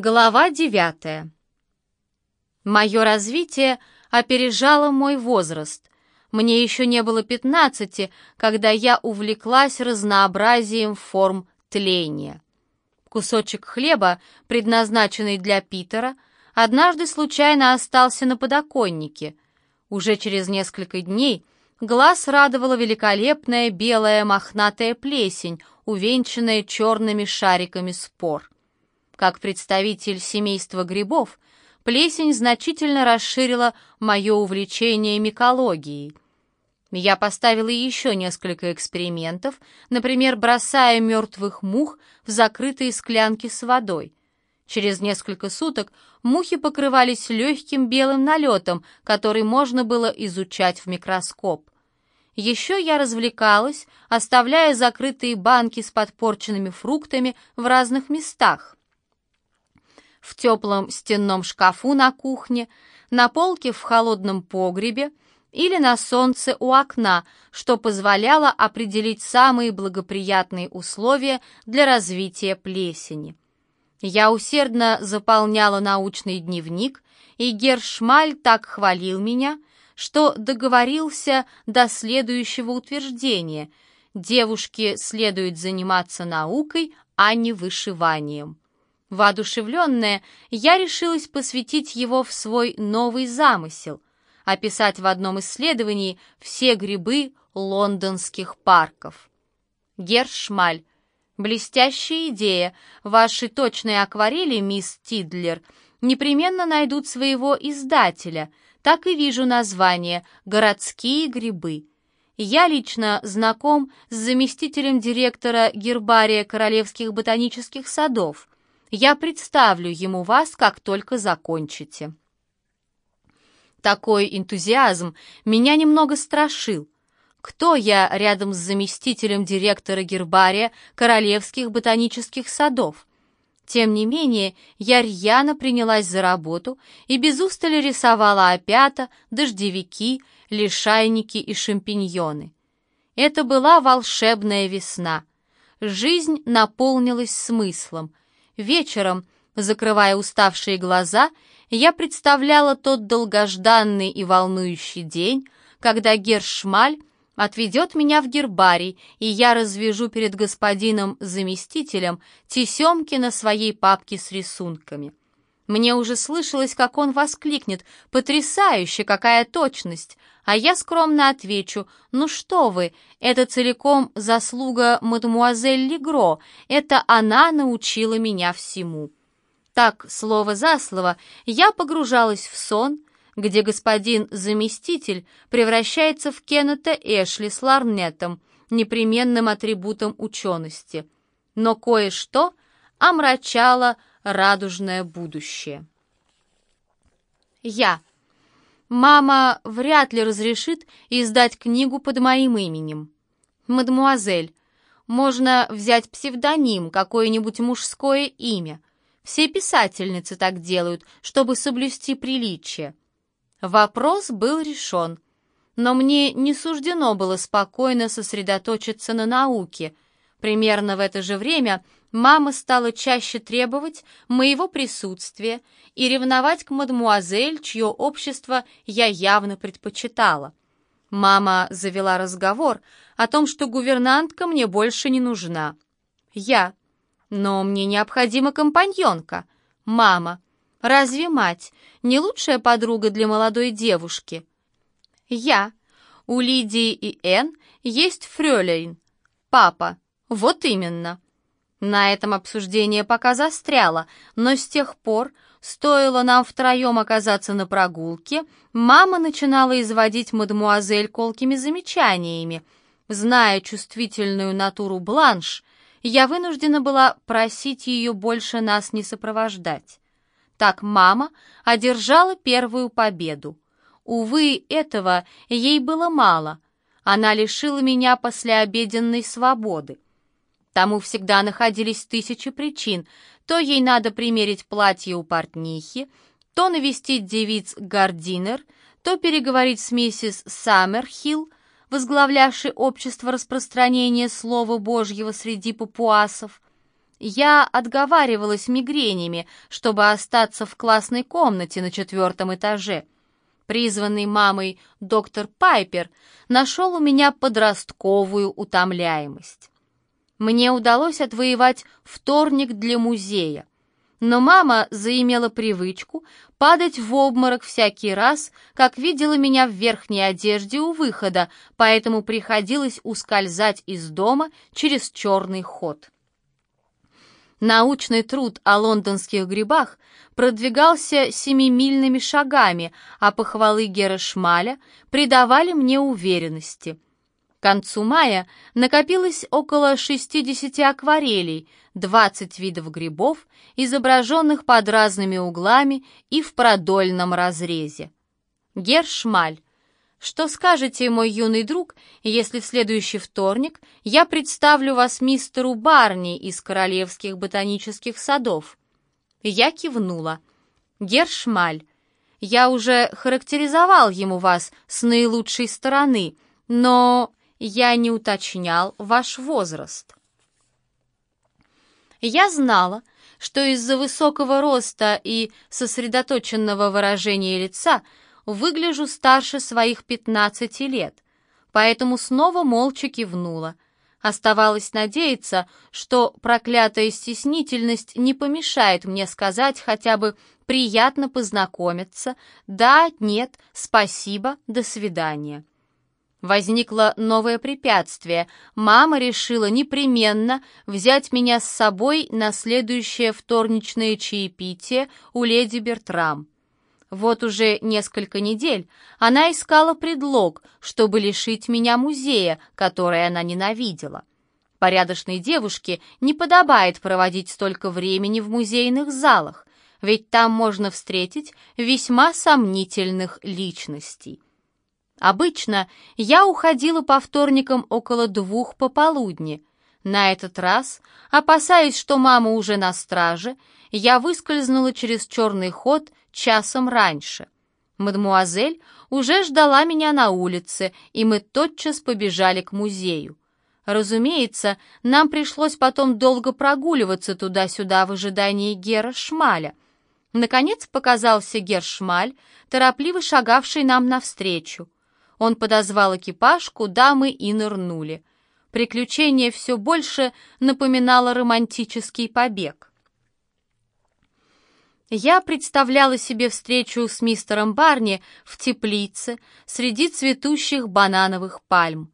Глава девятая. Мое развитие опережало мой возраст. Мне еще не было пятнадцати, когда я увлеклась разнообразием форм тления. Кусочек хлеба, предназначенный для Питера, однажды случайно остался на подоконнике. Уже через несколько дней глаз радовала великолепная белая мохнатая плесень, увенчанная черными шариками спор. Как представитель семейства грибов, плесень значительно расширила мое увлечение микологией. Я поставила еще несколько экспериментов, например, бросая мертвых мух в закрытые склянки с водой. Через несколько суток мухи покрывались легким белым налетом, который можно было изучать в микроскоп. Еще я развлекалась, оставляя закрытые банки с подпорченными фруктами в разных местах в теплом стенном шкафу на кухне, на полке в холодном погребе или на солнце у окна, что позволяло определить самые благоприятные условия для развития плесени. Я усердно заполняла научный дневник, и Гершмаль так хвалил меня, что договорился до следующего утверждения – девушке следует заниматься наукой, а не вышиванием. Воодушевленная, я решилась посвятить его в свой новый замысел — описать в одном исследовании все грибы лондонских парков. Гершмаль. Блестящая идея. Ваши точные акварели, мисс Тидлер, непременно найдут своего издателя. Так и вижу название «Городские грибы». Я лично знаком с заместителем директора гербария Королевских ботанических садов — я представлю ему вас, как только закончите». Такой энтузиазм меня немного страшил. Кто я рядом с заместителем директора гербария Королевских ботанических садов? Тем не менее, я рьяно принялась за работу и без устали рисовала опята, дождевики, лишайники и шампиньоны. Это была волшебная весна. Жизнь наполнилась смыслом — Вечером, закрывая уставшие глаза, я представляла тот долгожданный и волнующий день, когда Гершмаль отведет меня в гербарий, и я развяжу перед господином-заместителем тесемки на своей папке с рисунками. Мне уже слышалось, как он воскликнет «Потрясающе! Какая точность!» А я скромно отвечу, ну что вы, это целиком заслуга мадемуазель Легро, это она научила меня всему. Так, слово за слово, я погружалась в сон, где господин заместитель превращается в Кеннета Эшли с ларнетом, непременным атрибутом учености. Но кое-что омрачало радужное будущее. Я. Мама вряд ли разрешит издать книгу под моим именем. Мадемуазель, можно взять псевдоним, какое-нибудь мужское имя. Все писательницы так делают, чтобы соблюсти приличие. Вопрос был решен. Но мне не суждено было спокойно сосредоточиться на науке. Примерно в это же время мама стала чаще требовать моего присутствия и ревновать к мадмуазель, чье общество я явно предпочитала. Мама завела разговор о том, что гувернантка мне больше не нужна. Я. Но мне необходима компаньонка. Мама. Разве мать не лучшая подруга для молодой девушки? Я. У Лидии и Энн есть фрёлейн. Папа. Вот именно. На этом обсуждение пока застряло, но с тех пор, стоило нам втроем оказаться на прогулке, мама начинала изводить мадемуазель колкими замечаниями. Зная чувствительную натуру Бланш, я вынуждена была просить ее больше нас не сопровождать. Так мама одержала первую победу. Увы, этого ей было мало. Она лишила меня послеобеденной свободы. Тому всегда находились тысячи причин. То ей надо примерить платье у портнихи, то навестить девиц Гардинер, то переговорить с миссис Саммерхилл, возглавлявшей общество распространения Слова Божьего среди папуасов. я отговаривалась мигренями, чтобы остаться в классной комнате на четвертом этаже. Призванный мамой доктор Пайпер нашел у меня подростковую утомляемость. Мне удалось отвоевать вторник для музея, но мама заимела привычку падать в обморок всякий раз, как видела меня в верхней одежде у выхода, поэтому приходилось ускользать из дома через черный ход. Научный труд о лондонских грибах продвигался семимильными шагами, а похвалы Гера Шмаля придавали мне уверенности. К концу мая накопилось около 60 акварелей, 20 видов грибов, изображенных под разными углами и в продольном разрезе. Гер Шмаль что скажете, мой юный друг, если в следующий вторник я представлю вас мистеру Барни из Королевских ботанических садов?» Я кивнула. «Гершмаль, я уже характеризовал ему вас с наилучшей стороны, но я не уточнял ваш возраст». Я знала, что из-за высокого роста и сосредоточенного выражения лица – выгляжу старше своих пятнадцати лет, поэтому снова молча кивнула. Оставалось надеяться, что проклятая стеснительность не помешает мне сказать хотя бы «приятно познакомиться», «да», «нет», «спасибо», «до свидания». Возникло новое препятствие. Мама решила непременно взять меня с собой на следующее вторничное чаепитие у леди Бертрам. Вот уже несколько недель она искала предлог, чтобы лишить меня музея, который она ненавидела. Порядочной девушке не подобает проводить столько времени в музейных залах, ведь там можно встретить весьма сомнительных личностей. Обычно я уходила по вторникам около двух пополудни. На этот раз, опасаясь, что мама уже на страже, я выскользнула через черный ход часом раньше. Мадмуазель уже ждала меня на улице, и мы тотчас побежали к музею. Разумеется, нам пришлось потом долго прогуливаться туда-сюда в ожидании Гера Шмаля. Наконец показался Гер Шмаль, торопливо шагавший нам навстречу. Он подозвал экипаж, куда мы и нырнули. Приключение все больше напоминало романтический побег. Я представляла себе встречу с мистером Барни в теплице среди цветущих банановых пальм.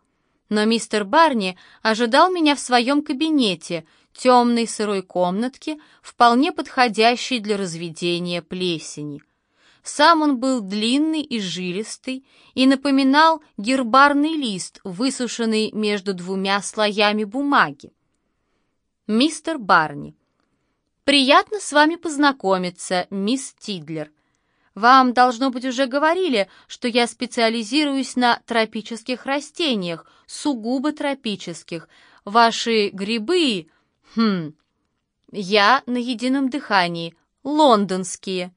Но мистер Барни ожидал меня в своем кабинете, темной сырой комнатке, вполне подходящей для разведения плесени. Сам он был длинный и жилистый и напоминал гербарный лист, высушенный между двумя слоями бумаги. Мистер Барни «Приятно с вами познакомиться, мисс Тидлер. Вам, должно быть, уже говорили, что я специализируюсь на тропических растениях, сугубо тропических. Ваши грибы... Хм... Я на едином дыхании. Лондонские.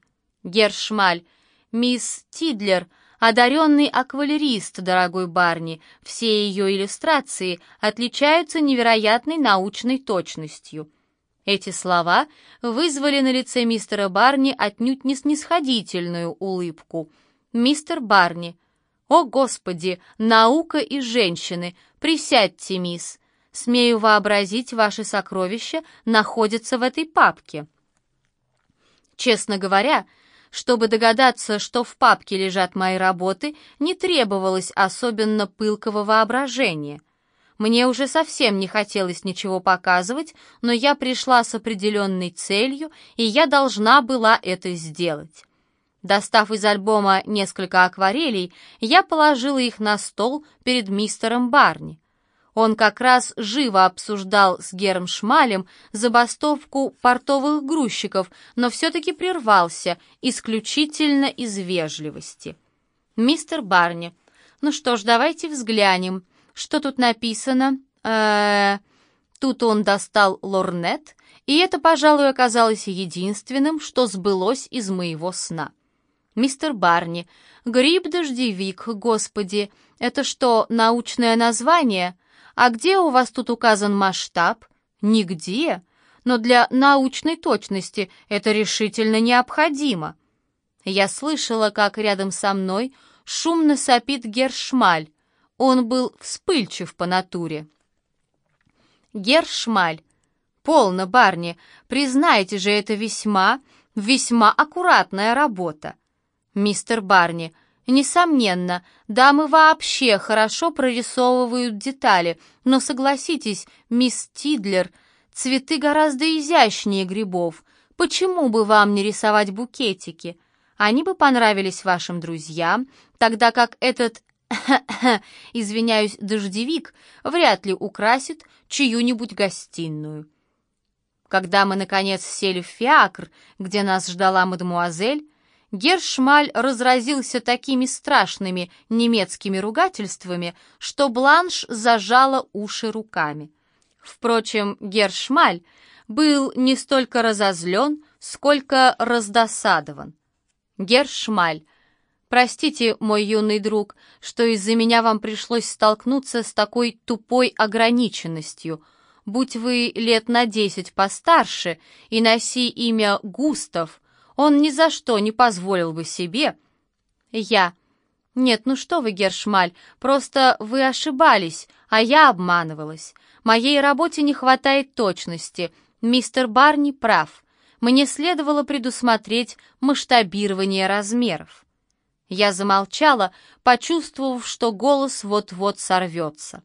Гершмаль. Мисс Тидлер, одаренный аквалерист, дорогой Барни. Все ее иллюстрации отличаются невероятной научной точностью». Эти слова вызвали на лице мистера Барни отнюдь не снисходительную улыбку. «Мистер Барни, о, Господи, наука и женщины, присядьте, мисс. Смею вообразить, ваши сокровища находятся в этой папке». Честно говоря, чтобы догадаться, что в папке лежат мои работы, не требовалось особенно пылкого воображения. Мне уже совсем не хотелось ничего показывать, но я пришла с определенной целью, и я должна была это сделать. Достав из альбома несколько акварелей, я положила их на стол перед мистером Барни. Он как раз живо обсуждал с Гером Шмалем забастовку портовых грузчиков, но все-таки прервался, исключительно из вежливости. «Мистер Барни, ну что ж, давайте взглянем. Что тут написано? Э, Тут он достал лорнет, и это, пожалуй, оказалось единственным, что сбылось из моего сна. Мистер Барни, гриб-дождевик, господи, это что, научное название? А где у вас тут указан масштаб? Нигде. но для научной точности это решительно необходимо. Я слышала, как рядом со мной шумно сопит Гершмаль. Он был вспыльчив по натуре. Гершмаль. Полно, барни, признайте же, это весьма, весьма аккуратная работа. Мистер Барни, несомненно, дамы вообще хорошо прорисовывают детали, но согласитесь, мисс Тидлер, цветы гораздо изящнее грибов. Почему бы вам не рисовать букетики? Они бы понравились вашим друзьям, тогда как этот извиняюсь, дождевик вряд ли украсит чью-нибудь гостиную. Когда мы, наконец, сели в фиакр, где нас ждала мадемуазель, Гершмаль разразился такими страшными немецкими ругательствами, что Бланш зажала уши руками. Впрочем, Гершмаль был не столько разозлен, сколько раздосадован. Гершмаль Простите, мой юный друг, что из-за меня вам пришлось столкнуться с такой тупой ограниченностью. Будь вы лет на десять постарше и носи имя Густав, он ни за что не позволил бы себе. Я. Нет, ну что вы, Гершмаль, просто вы ошибались, а я обманывалась. Моей работе не хватает точности. Мистер Барни прав. Мне следовало предусмотреть масштабирование размеров. Я замолчала, почувствовав, что голос вот-вот сорвется.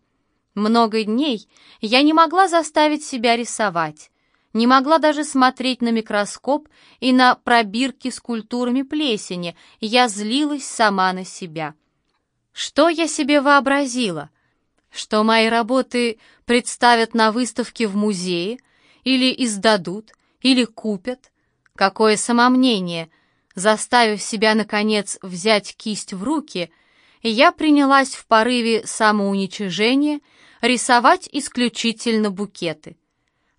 Много дней я не могла заставить себя рисовать, не могла даже смотреть на микроскоп и на пробирки с культурами плесени, я злилась сама на себя. Что я себе вообразила? Что мои работы представят на выставке в музее, или издадут, или купят? Какое самомнение — Заставив себя, наконец, взять кисть в руки, я принялась в порыве самоуничижения рисовать исключительно букеты.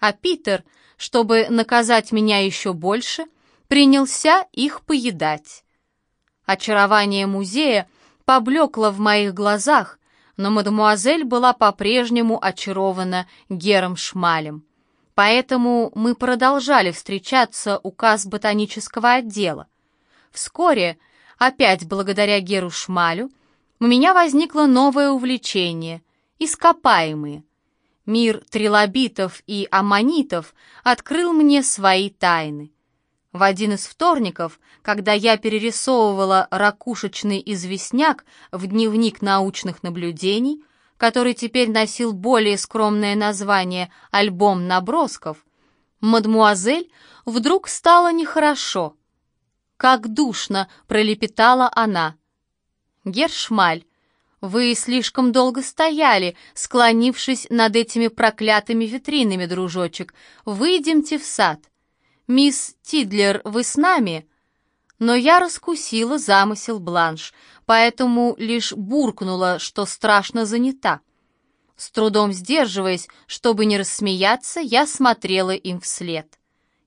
А Питер, чтобы наказать меня еще больше, принялся их поедать. Очарование музея поблекло в моих глазах, но мадемуазель была по-прежнему очарована Гером Шмалем. Поэтому мы продолжали встречаться у касс ботанического отдела. Вскоре, опять благодаря Геру Шмалю, у меня возникло новое увлечение — ископаемые. Мир трилобитов и аммонитов открыл мне свои тайны. В один из вторников, когда я перерисовывала ракушечный известняк в дневник научных наблюдений, который теперь носил более скромное название «Альбом набросков», мадмуазель вдруг стало нехорошо — как душно!» — пролепетала она. «Гершмаль, вы слишком долго стояли, склонившись над этими проклятыми витринами, дружочек. Выйдемте в сад. Мисс Тидлер, вы с нами?» Но я раскусила замысел Бланш, поэтому лишь буркнула, что страшно занята. С трудом сдерживаясь, чтобы не рассмеяться, я смотрела им вслед.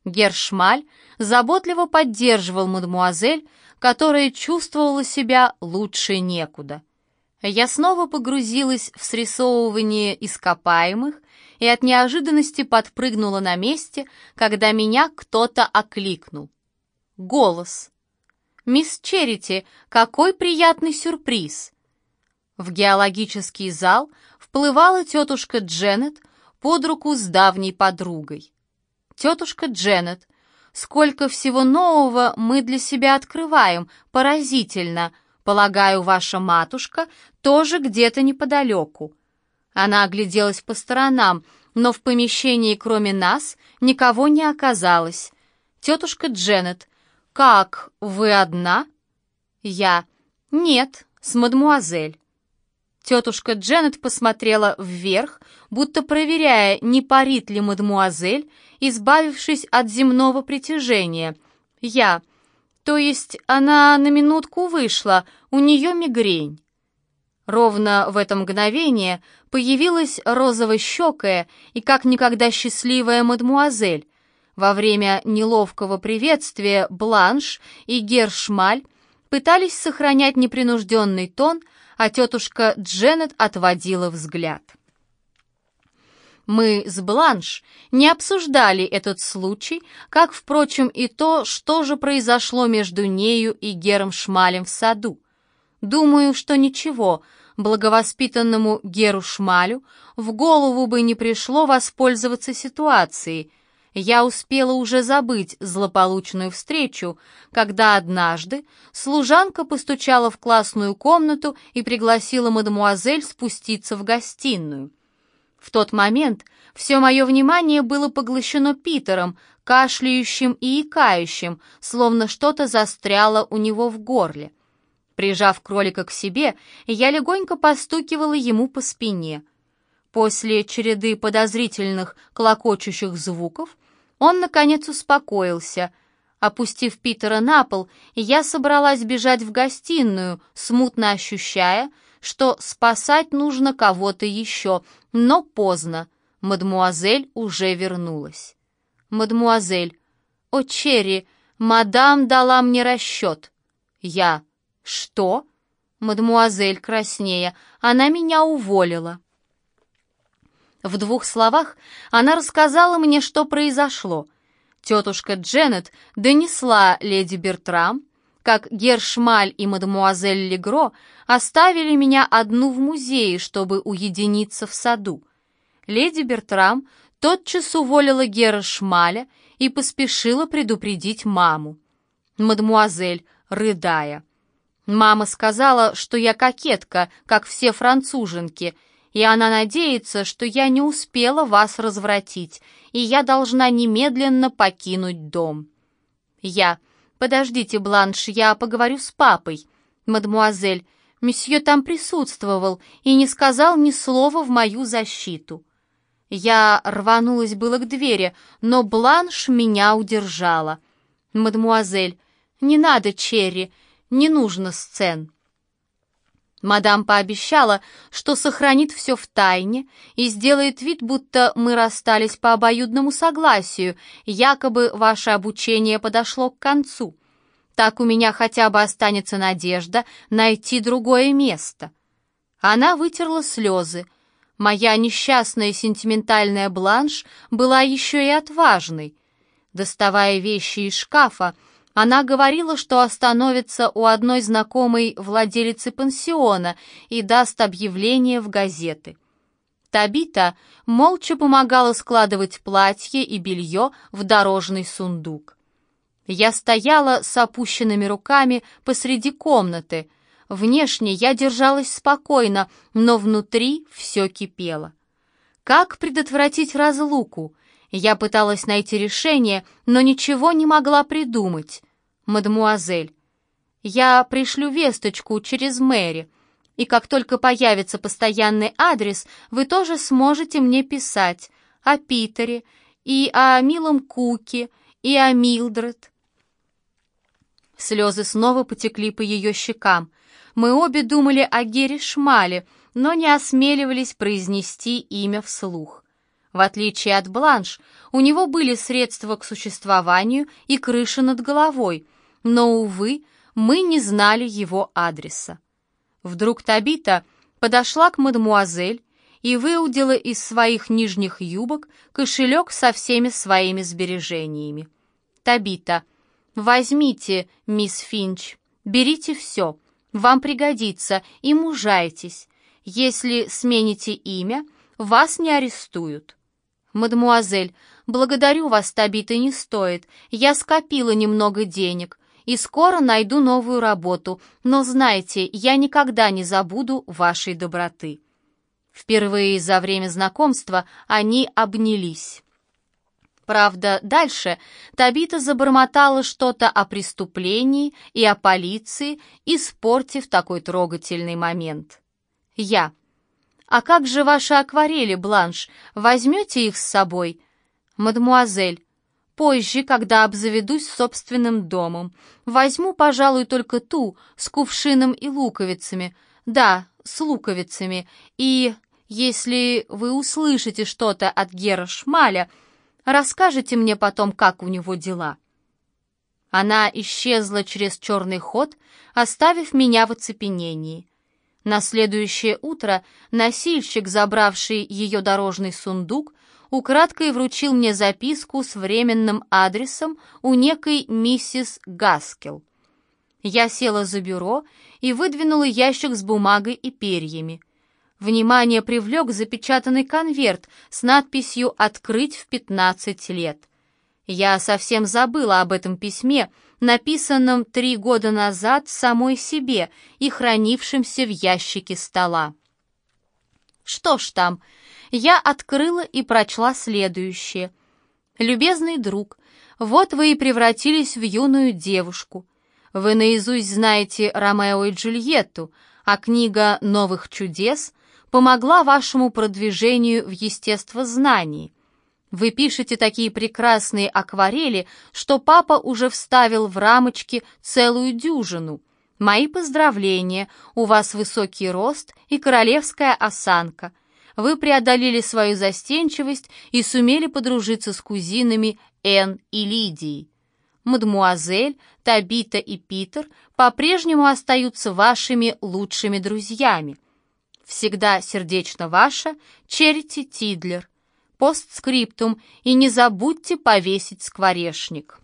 Гершмаль заботливо поддерживал мадмуазель, которая чувствовала себя лучше некуда. Я снова погрузилась в срисовывание ископаемых и от неожиданности подпрыгнула на месте, когда меня кто-то окликнул. Голос. «Мисс Черити, какой приятный сюрприз!» В геологический зал вплывала тетушка Дженнет под руку с давней подругой. Тетушка Дженнет, сколько всего нового мы для себя открываем, поразительно. Полагаю, ваша матушка тоже где-то неподалеку». Она огляделась по сторонам, но в помещении кроме нас никого не оказалось. «Тетушка Дженнет, как, вы одна?» «Я. Нет, с мадмуазель». Тетушка Дженнет посмотрела вверх, будто проверяя, не парит ли мадмуазель, избавившись от земного притяжения. Я. То есть она на минутку вышла, у нее мигрень. Ровно в это мгновение появилась розово-щекая и как никогда счастливая мадмуазель. Во время неловкого приветствия Бланш и Гершмаль пытались сохранять непринужденный тон, а тетушка Дженнет отводила взгляд. Мы с Бланш не обсуждали этот случай, как, впрочем, и то, что же произошло между нею и Гером Шмалем в саду. Думаю, что ничего, благовоспитанному Геру Шмалю в голову бы не пришло воспользоваться ситуацией. Я успела уже забыть злополучную встречу, когда однажды служанка постучала в классную комнату и пригласила мадемуазель спуститься в гостиную. В тот момент все мое внимание было поглощено Питером, кашляющим и икающим, словно что-то застряло у него в горле. Прижав кролика к себе, я легонько постукивала ему по спине. После череды подозрительных клокочущих звуков он, наконец, успокоился. Опустив Питера на пол, я собралась бежать в гостиную, смутно ощущая, что спасать нужно кого-то еще, но поздно. Мадмуазель уже вернулась. «Мадмуазель, о, Черри, мадам дала мне расчет». «Я». «Что?» «Мадмуазель, краснея, она меня уволила». В двух словах она рассказала мне, что произошло. Тетушка Дженнет донесла леди Бертрам, как Гершмаль и мадемуазель Легро оставили меня одну в музее, чтобы уединиться в саду. Леди Бертрам тотчас уволила Гера Шмаля и поспешила предупредить маму. Мадемуазель, рыдая. Мама сказала, что я кокетка, как все француженки, и она надеется, что я не успела вас развратить, и я должна немедленно покинуть дом. Я «Подождите, Бланш, я поговорю с папой. Мадмуазель, месье там присутствовал и не сказал ни слова в мою защиту». Я рванулась было к двери, но Бланш меня удержала. «Мадмуазель, не надо, Черри, не нужно сцен». Мадам пообещала, что сохранит все в тайне и сделает вид, будто мы расстались по обоюдному согласию, якобы ваше обучение подошло к концу. Так у меня хотя бы останется надежда найти другое место. Она вытерла слезы. Моя несчастная сентиментальная бланш была еще и отважной. Доставая вещи из шкафа, она говорила, что остановится у одной знакомой владелицы пансиона и даст объявление в газеты. Табита молча помогала складывать платье и белье в дорожный сундук. Я стояла с опущенными руками посреди комнаты. Внешне я держалась спокойно, но внутри все кипело. Как предотвратить разлуку? Я пыталась найти решение, но ничего не могла придумать мадемуазель. Я пришлю весточку через Мэри, и как только появится постоянный адрес, вы тоже сможете мне писать о Питере и о милом Куке и о Милдред. Слезы снова потекли по ее щекам. Мы обе думали о Гере Шмале, но не осмеливались произнести имя вслух. В отличие от Бланш, у него были средства к существованию и крыша над головой — но, увы, мы не знали его адреса. Вдруг Табита подошла к мадемуазель и выудила из своих нижних юбок кошелек со всеми своими сбережениями. «Табита, возьмите, мисс Финч, берите все, вам пригодится и мужайтесь. Если смените имя, вас не арестуют». «Мадемуазель, благодарю вас, Табита, не стоит. Я скопила немного денег и скоро найду новую работу, но знайте, я никогда не забуду вашей доброты». Впервые за время знакомства они обнялись. Правда, дальше Табита забормотала что-то о преступлении и о полиции, испортив такой трогательный момент. Я. «А как же ваши акварели, Бланш? Возьмете их с собой?» «Мадемуазель, Позже, когда обзаведусь собственным домом, возьму, пожалуй, только ту с кувшином и луковицами. Да, с луковицами. И если вы услышите что-то от Гера Шмаля, расскажите мне потом, как у него дела». Она исчезла через черный ход, оставив меня в оцепенении. На следующее утро носильщик, забравший ее дорожный сундук, украдкой вручил мне записку с временным адресом у некой миссис Гаскел. Я села за бюро и выдвинула ящик с бумагой и перьями. Внимание привлек запечатанный конверт с надписью «Открыть в 15 лет». Я совсем забыла об этом письме, написанном три года назад самой себе и хранившемся в ящике стола. Что ж там, я открыла и прочла следующее. «Любезный друг, вот вы и превратились в юную девушку. Вы наизусть знаете Ромео и Джульетту, а книга «Новых чудес» помогла вашему продвижению в естествознании. Вы пишете такие прекрасные акварели, что папа уже вставил в рамочки целую дюжину. Мои поздравления, у вас высокий рост и королевская осанка. Вы преодолели свою застенчивость и сумели подружиться с кузинами Энн и Лидией. Мадмуазель, Табита и Питер по-прежнему остаются вашими лучшими друзьями. Всегда сердечно ваша Черити Тидлер. Постскриптум и не забудьте повесить скворечник.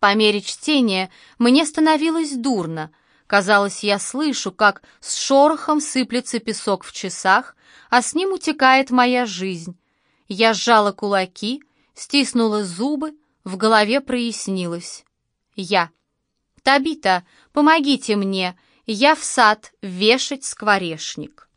По мере чтения мне становилось дурно. Казалось, я слышу, как с шорохом сыплется песок в часах, а с ним утекает моя жизнь. Я сжала кулаки, стиснула зубы, в голове прояснилось. Я. «Табита, помогите мне, я в сад вешать скворечник».